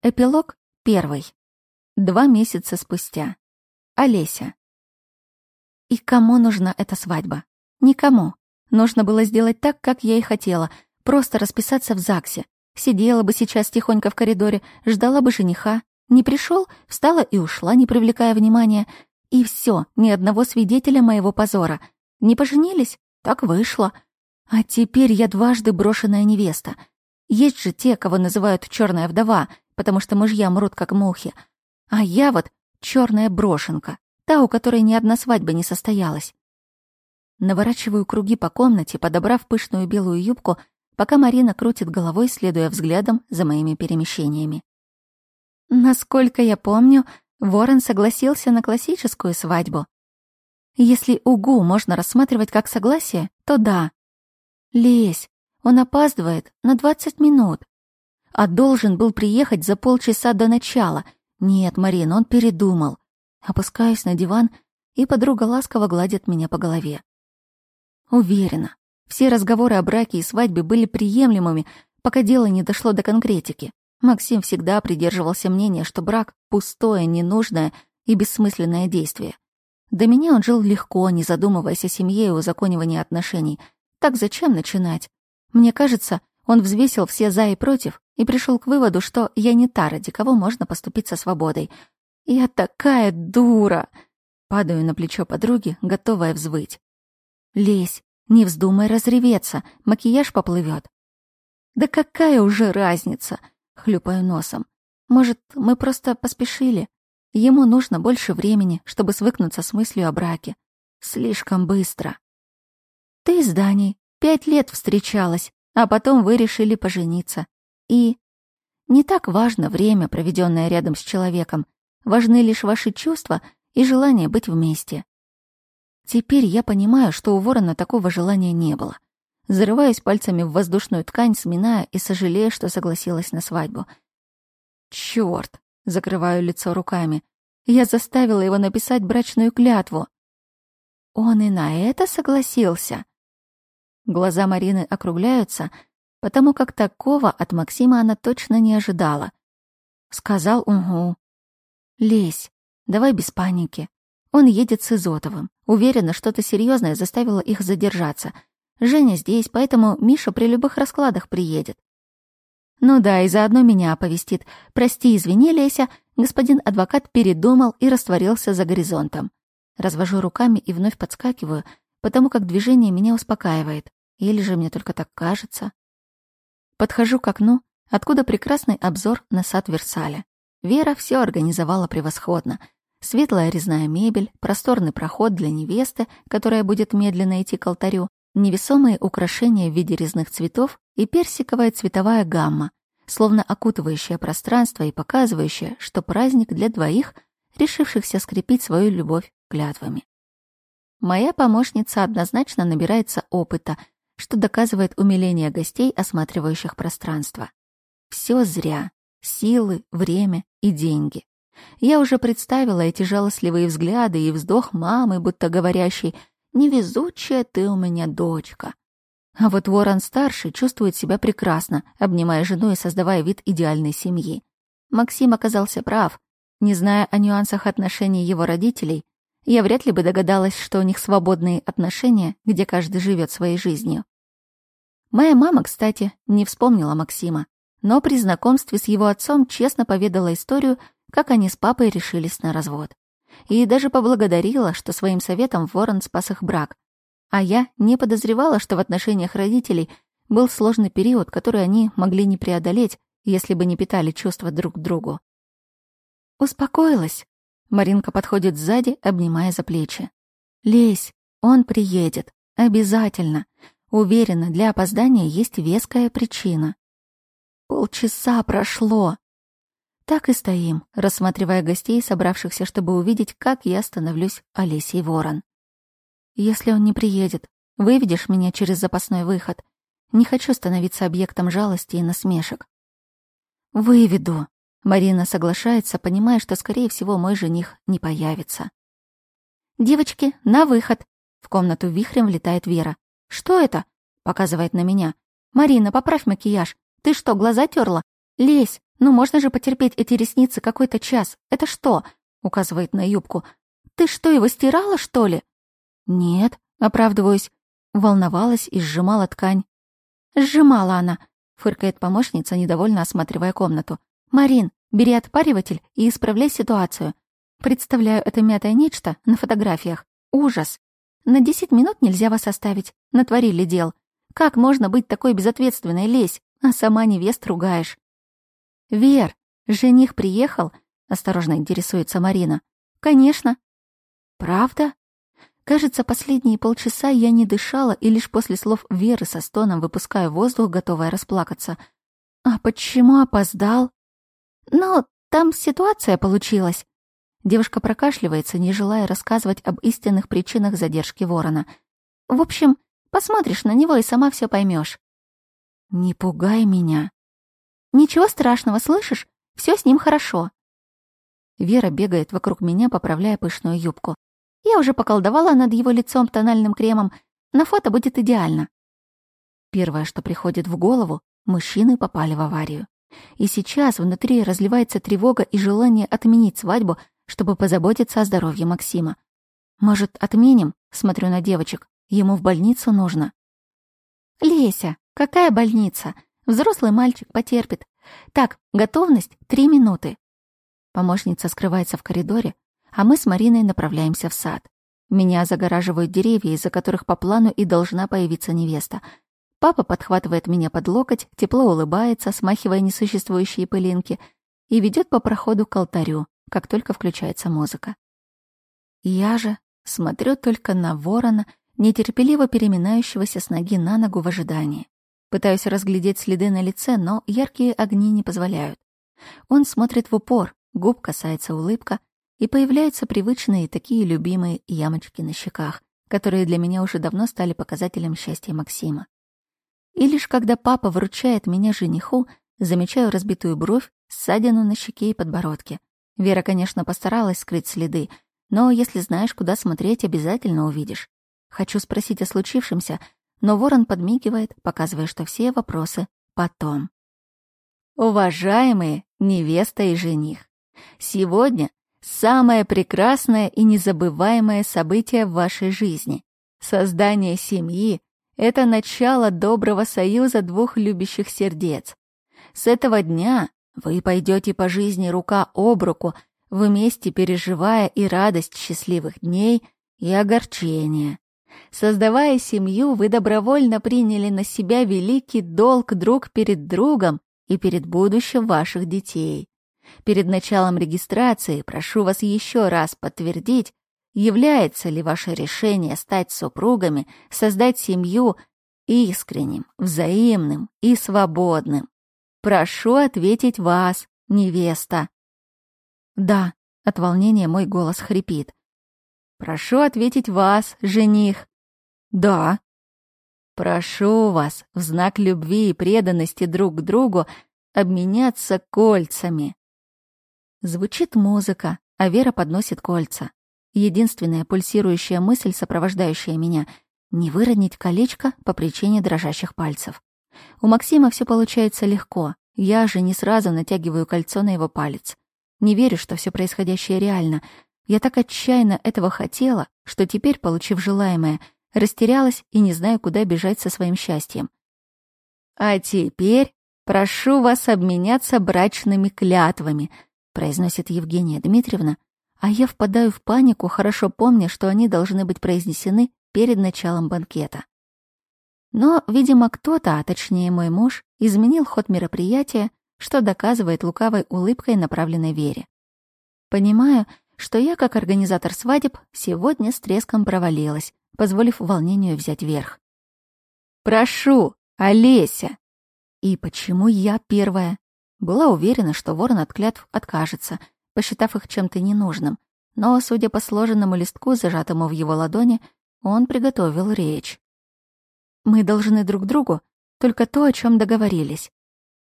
Эпилог первый. Два месяца спустя. Олеся. И кому нужна эта свадьба? Никому. Нужно было сделать так, как я и хотела, просто расписаться в ЗАГСе. Сидела бы сейчас тихонько в коридоре, ждала бы жениха. Не пришел, встала и ушла, не привлекая внимания. И все, ни одного свидетеля моего позора. Не поженились? Так вышло. А теперь я дважды брошенная невеста. Есть же те, кого называют черная вдова — потому что мужья мрут как мухи. А я вот черная брошенка, та, у которой ни одна свадьба не состоялась. Наворачиваю круги по комнате, подобрав пышную белую юбку, пока Марина крутит головой, следуя взглядом за моими перемещениями. Насколько я помню, Ворон согласился на классическую свадьбу. Если угу можно рассматривать как согласие, то да. Лезь, он опаздывает на двадцать минут а должен был приехать за полчаса до начала. Нет, Марин, он передумал. Опускаюсь на диван, и подруга ласково гладит меня по голове. Уверена, все разговоры о браке и свадьбе были приемлемыми, пока дело не дошло до конкретики. Максим всегда придерживался мнения, что брак — пустое, ненужное и бессмысленное действие. До меня он жил легко, не задумываясь о семье и узаконивании отношений. Так зачем начинать? Мне кажется, он взвесил все «за» и «против» и пришел к выводу, что я не та, ради кого можно поступить со свободой. Я такая дура! Падаю на плечо подруги, готовая взвыть. Лезь, не вздумай разреветься, макияж поплывет. Да какая уже разница? Хлюпаю носом. Может, мы просто поспешили? Ему нужно больше времени, чтобы свыкнуться с мыслью о браке. Слишком быстро. Ты с Даней пять лет встречалась, а потом вы решили пожениться. И не так важно время, проведенное рядом с человеком, важны лишь ваши чувства и желание быть вместе. Теперь я понимаю, что у ворона такого желания не было. Зарываюсь пальцами в воздушную ткань, сминая и сожалея, что согласилась на свадьбу. Чёрт! Закрываю лицо руками. Я заставила его написать брачную клятву. Он и на это согласился. Глаза Марины округляются, потому как такого от Максима она точно не ожидала. Сказал «Угу». «Лезь, давай без паники. Он едет с Изотовым. Уверена, что-то серьезное заставило их задержаться. Женя здесь, поэтому Миша при любых раскладах приедет. Ну да, и заодно меня оповестит. Прости, извини, Леся, господин адвокат передумал и растворился за горизонтом. Развожу руками и вновь подскакиваю, потому как движение меня успокаивает. Или же мне только так кажется? Подхожу к окну, откуда прекрасный обзор на сад Версаля. Вера все организовала превосходно. Светлая резная мебель, просторный проход для невесты, которая будет медленно идти к алтарю, невесомые украшения в виде резных цветов и персиковая цветовая гамма, словно окутывающая пространство и показывающая, что праздник для двоих, решившихся скрепить свою любовь клятвами. Моя помощница однозначно набирается опыта, что доказывает умиление гостей, осматривающих пространство. Все зря. Силы, время и деньги. Я уже представила эти жалостливые взгляды и вздох мамы, будто говорящей «Невезучая ты у меня дочка». А вот Ворон-старший чувствует себя прекрасно, обнимая жену и создавая вид идеальной семьи. Максим оказался прав. Не зная о нюансах отношений его родителей, я вряд ли бы догадалась, что у них свободные отношения, где каждый живет своей жизнью. Моя мама, кстати, не вспомнила Максима, но при знакомстве с его отцом честно поведала историю, как они с папой решились на развод. И даже поблагодарила, что своим советом Ворон спас их брак. А я не подозревала, что в отношениях родителей был сложный период, который они могли не преодолеть, если бы не питали чувства друг к другу. Успокоилась, Маринка подходит сзади, обнимая за плечи. «Лезь, он приедет. Обязательно. Уверена, для опоздания есть веская причина». Полчаса прошло. Так и стоим, рассматривая гостей, собравшихся, чтобы увидеть, как я становлюсь Олесей Ворон. «Если он не приедет, выведешь меня через запасной выход. Не хочу становиться объектом жалости и насмешек». «Выведу», Марина соглашается, понимая, что, скорее всего, мой жених не появится. «Девочки, на выход!» В комнату вихрем влетает Вера. «Что это?» — показывает на меня. «Марина, поправь макияж. Ты что, глаза терла? Лезь, Ну можно же потерпеть эти ресницы какой-то час. Это что? Указывает на юбку. Ты что, его стирала, что ли? Нет, оправдываюсь. Волновалась и сжимала ткань. Сжимала она, фыркает помощница, недовольно осматривая комнату. Марин, бери отпариватель и исправляй ситуацию. Представляю это мятое нечто на фотографиях. Ужас. На десять минут нельзя вас оставить. Натворили дел. Как можно быть такой безответственной, лезь, а сама невест ругаешь? Вер, жених приехал? Осторожно интересуется Марина. Конечно. Правда? Кажется, последние полчаса я не дышала и лишь после слов Веры со стоном выпускаю воздух, готовая расплакаться. А почему опоздал? Ну, там ситуация получилась. Девушка прокашливается, не желая рассказывать об истинных причинах задержки ворона. В общем, посмотришь на него и сама все поймешь. Не пугай меня. Ничего страшного, слышишь? Все с ним хорошо. Вера бегает вокруг меня, поправляя пышную юбку. Я уже поколдовала над его лицом тональным кремом. На фото будет идеально. Первое, что приходит в голову, мужчины попали в аварию. И сейчас внутри разливается тревога и желание отменить свадьбу, чтобы позаботиться о здоровье Максима. Может, отменим? Смотрю на девочек. Ему в больницу нужно. Леся, какая больница? Взрослый мальчик потерпит. Так, готовность — три минуты. Помощница скрывается в коридоре, а мы с Мариной направляемся в сад. Меня загораживают деревья, из-за которых по плану и должна появиться невеста. Папа подхватывает меня под локоть, тепло улыбается, смахивая несуществующие пылинки, и ведет по проходу к алтарю, как только включается музыка. Я же смотрю только на ворона, нетерпеливо переминающегося с ноги на ногу в ожидании. Пытаюсь разглядеть следы на лице, но яркие огни не позволяют. Он смотрит в упор, губ касается улыбка, и появляются привычные такие любимые ямочки на щеках, которые для меня уже давно стали показателем счастья Максима. И лишь когда папа вручает меня жениху, замечаю разбитую бровь, ссадину на щеке и подбородке. Вера, конечно, постаралась скрыть следы, но если знаешь, куда смотреть, обязательно увидишь. Хочу спросить о случившемся, но ворон подмигивает, показывая, что все вопросы потом. Уважаемые невеста и жених, сегодня самое прекрасное и незабываемое событие в вашей жизни. Создание семьи — это начало доброго союза двух любящих сердец. С этого дня вы пойдете по жизни рука об руку, вместе переживая и радость счастливых дней, и огорчения. Создавая семью, вы добровольно приняли на себя великий долг друг перед другом и перед будущим ваших детей. Перед началом регистрации прошу вас еще раз подтвердить, является ли ваше решение стать супругами, создать семью искренним, взаимным и свободным. Прошу ответить вас, невеста. Да, от волнения мой голос хрипит. Прошу ответить вас, жених. Да. Прошу вас в знак любви и преданности друг к другу обменяться кольцами. Звучит музыка, а Вера подносит кольца. Единственная пульсирующая мысль, сопровождающая меня — не выронить колечко по причине дрожащих пальцев. У Максима все получается легко. Я же не сразу натягиваю кольцо на его палец. Не верю, что все происходящее реально. Я так отчаянно этого хотела, что теперь, получив желаемое, растерялась и не знаю, куда бежать со своим счастьем. «А теперь прошу вас обменяться брачными клятвами», произносит Евгения Дмитриевна, а я впадаю в панику, хорошо помня, что они должны быть произнесены перед началом банкета. Но, видимо, кто-то, а точнее мой муж, изменил ход мероприятия, что доказывает лукавой улыбкой направленной Вере. Понимаю, что я, как организатор свадеб, сегодня с треском провалилась, позволив волнению взять верх. «Прошу, Олеся!» И почему я первая? Была уверена, что ворон от клятв откажется, посчитав их чем-то ненужным, но, судя по сложенному листку, зажатому в его ладони, он приготовил речь. Мы должны друг другу только то, о чем договорились.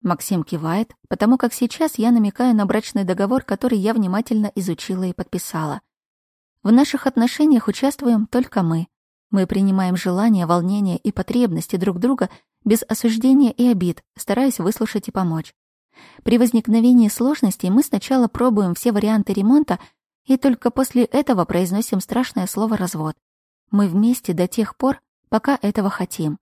Максим кивает, потому как сейчас я намекаю на брачный договор, который я внимательно изучила и подписала. В наших отношениях участвуем только мы. Мы принимаем желания, волнения и потребности друг друга без осуждения и обид, стараясь выслушать и помочь. При возникновении сложностей мы сначала пробуем все варианты ремонта и только после этого произносим страшное слово «развод». Мы вместе до тех пор, пока этого хотим.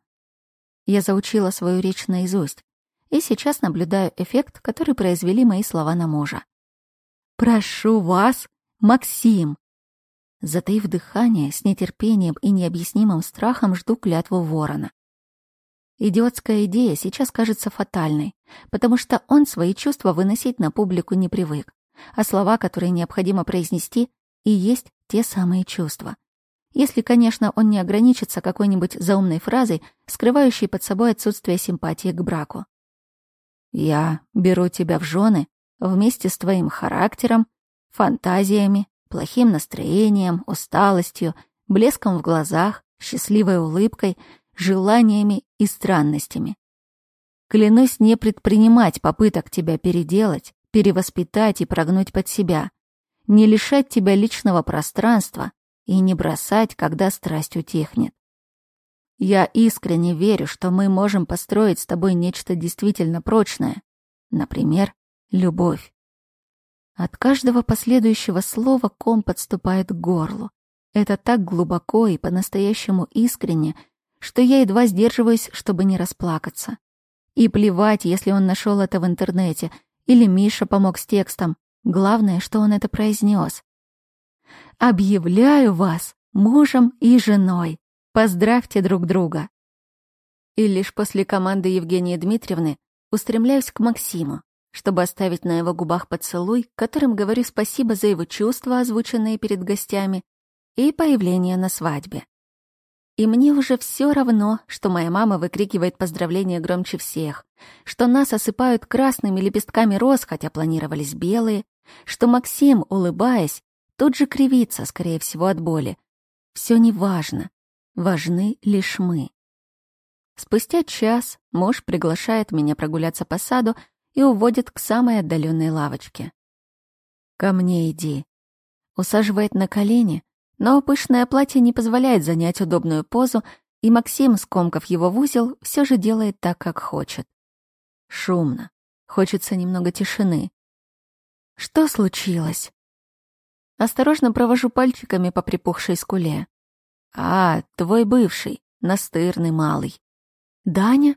Я заучила свою речь наизусть и сейчас наблюдаю эффект, который произвели мои слова на мужа. «Прошу вас, Максим!» Затаив дыхание, с нетерпением и необъяснимым страхом жду клятву ворона. Идиотская идея сейчас кажется фатальной, потому что он свои чувства выносить на публику не привык, а слова, которые необходимо произнести, и есть те самые чувства. Если, конечно, он не ограничится какой-нибудь заумной фразой, скрывающей под собой отсутствие симпатии к браку. «Я беру тебя в жены вместе с твоим характером, фантазиями, плохим настроением, усталостью, блеском в глазах, счастливой улыбкой — желаниями и странностями. Клянусь не предпринимать попыток тебя переделать, перевоспитать и прогнуть под себя, не лишать тебя личного пространства и не бросать, когда страсть утихнет. Я искренне верю, что мы можем построить с тобой нечто действительно прочное, например, любовь. От каждого последующего слова ком подступает к горлу. Это так глубоко и по-настоящему искренне, что я едва сдерживаюсь, чтобы не расплакаться. И плевать, если он нашел это в интернете, или Миша помог с текстом. Главное, что он это произнес. «Объявляю вас мужем и женой. Поздравьте друг друга». И лишь после команды Евгении Дмитриевны устремляюсь к Максиму, чтобы оставить на его губах поцелуй, которым говорю спасибо за его чувства, озвученные перед гостями, и появление на свадьбе. И мне уже все равно, что моя мама выкрикивает поздравления громче всех, что нас осыпают красными лепестками роз, хотя планировались белые, что Максим, улыбаясь, тут же кривится, скорее всего, от боли. Все не важно. Важны лишь мы. Спустя час муж приглашает меня прогуляться по саду и уводит к самой отдаленной лавочке. «Ко мне иди». Усаживает на колени, но пышное платье не позволяет занять удобную позу, и Максим, скомкав его в узел, все же делает так, как хочет. Шумно. Хочется немного тишины. Что случилось? Осторожно провожу пальчиками по припухшей скуле. А, твой бывший, настырный малый. Даня?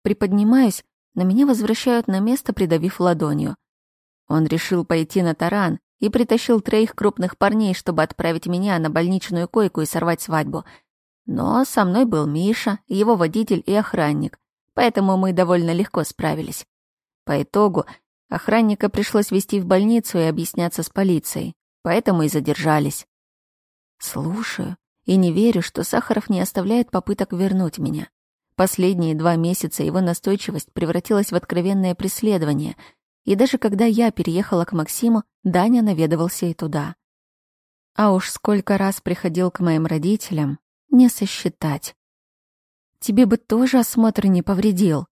Приподнимаюсь, но меня возвращают на место, придавив ладонью. Он решил пойти на таран, и притащил троих крупных парней, чтобы отправить меня на больничную койку и сорвать свадьбу. Но со мной был Миша, его водитель и охранник, поэтому мы довольно легко справились. По итогу охранника пришлось везти в больницу и объясняться с полицией, поэтому и задержались. Слушаю и не верю, что Сахаров не оставляет попыток вернуть меня. Последние два месяца его настойчивость превратилась в откровенное преследование — и даже когда я переехала к Максиму, Даня наведывался и туда. А уж сколько раз приходил к моим родителям, не сосчитать. Тебе бы тоже осмотр не повредил.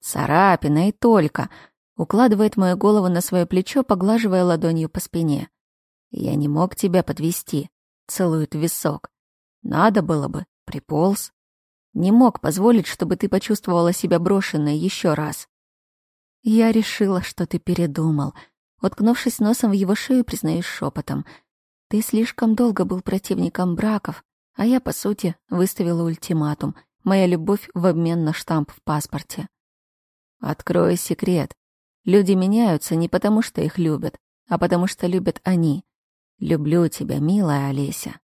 Царапина и только. Укладывает мою голову на свое плечо, поглаживая ладонью по спине. Я не мог тебя подвести. Целует висок. Надо было бы, приполз. Не мог позволить, чтобы ты почувствовала себя брошенной еще раз. «Я решила, что ты передумал», уткнувшись носом в его шею, признаюсь шепотом. «Ты слишком долго был противником браков, а я, по сути, выставила ультиматум. Моя любовь в обмен на штамп в паспорте». «Открою секрет. Люди меняются не потому, что их любят, а потому что любят они. Люблю тебя, милая Олеся».